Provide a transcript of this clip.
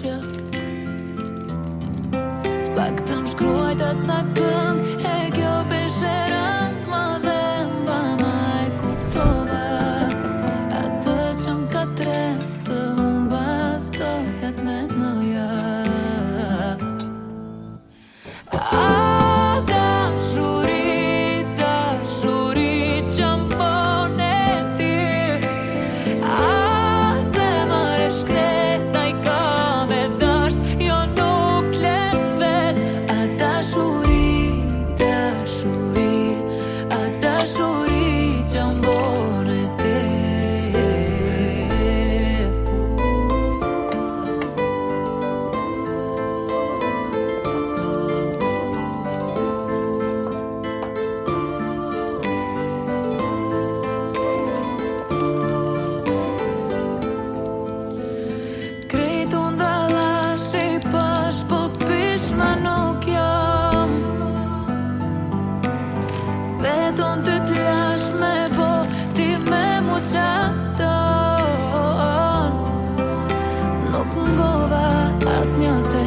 gjë Pak të më shkruaj të të снес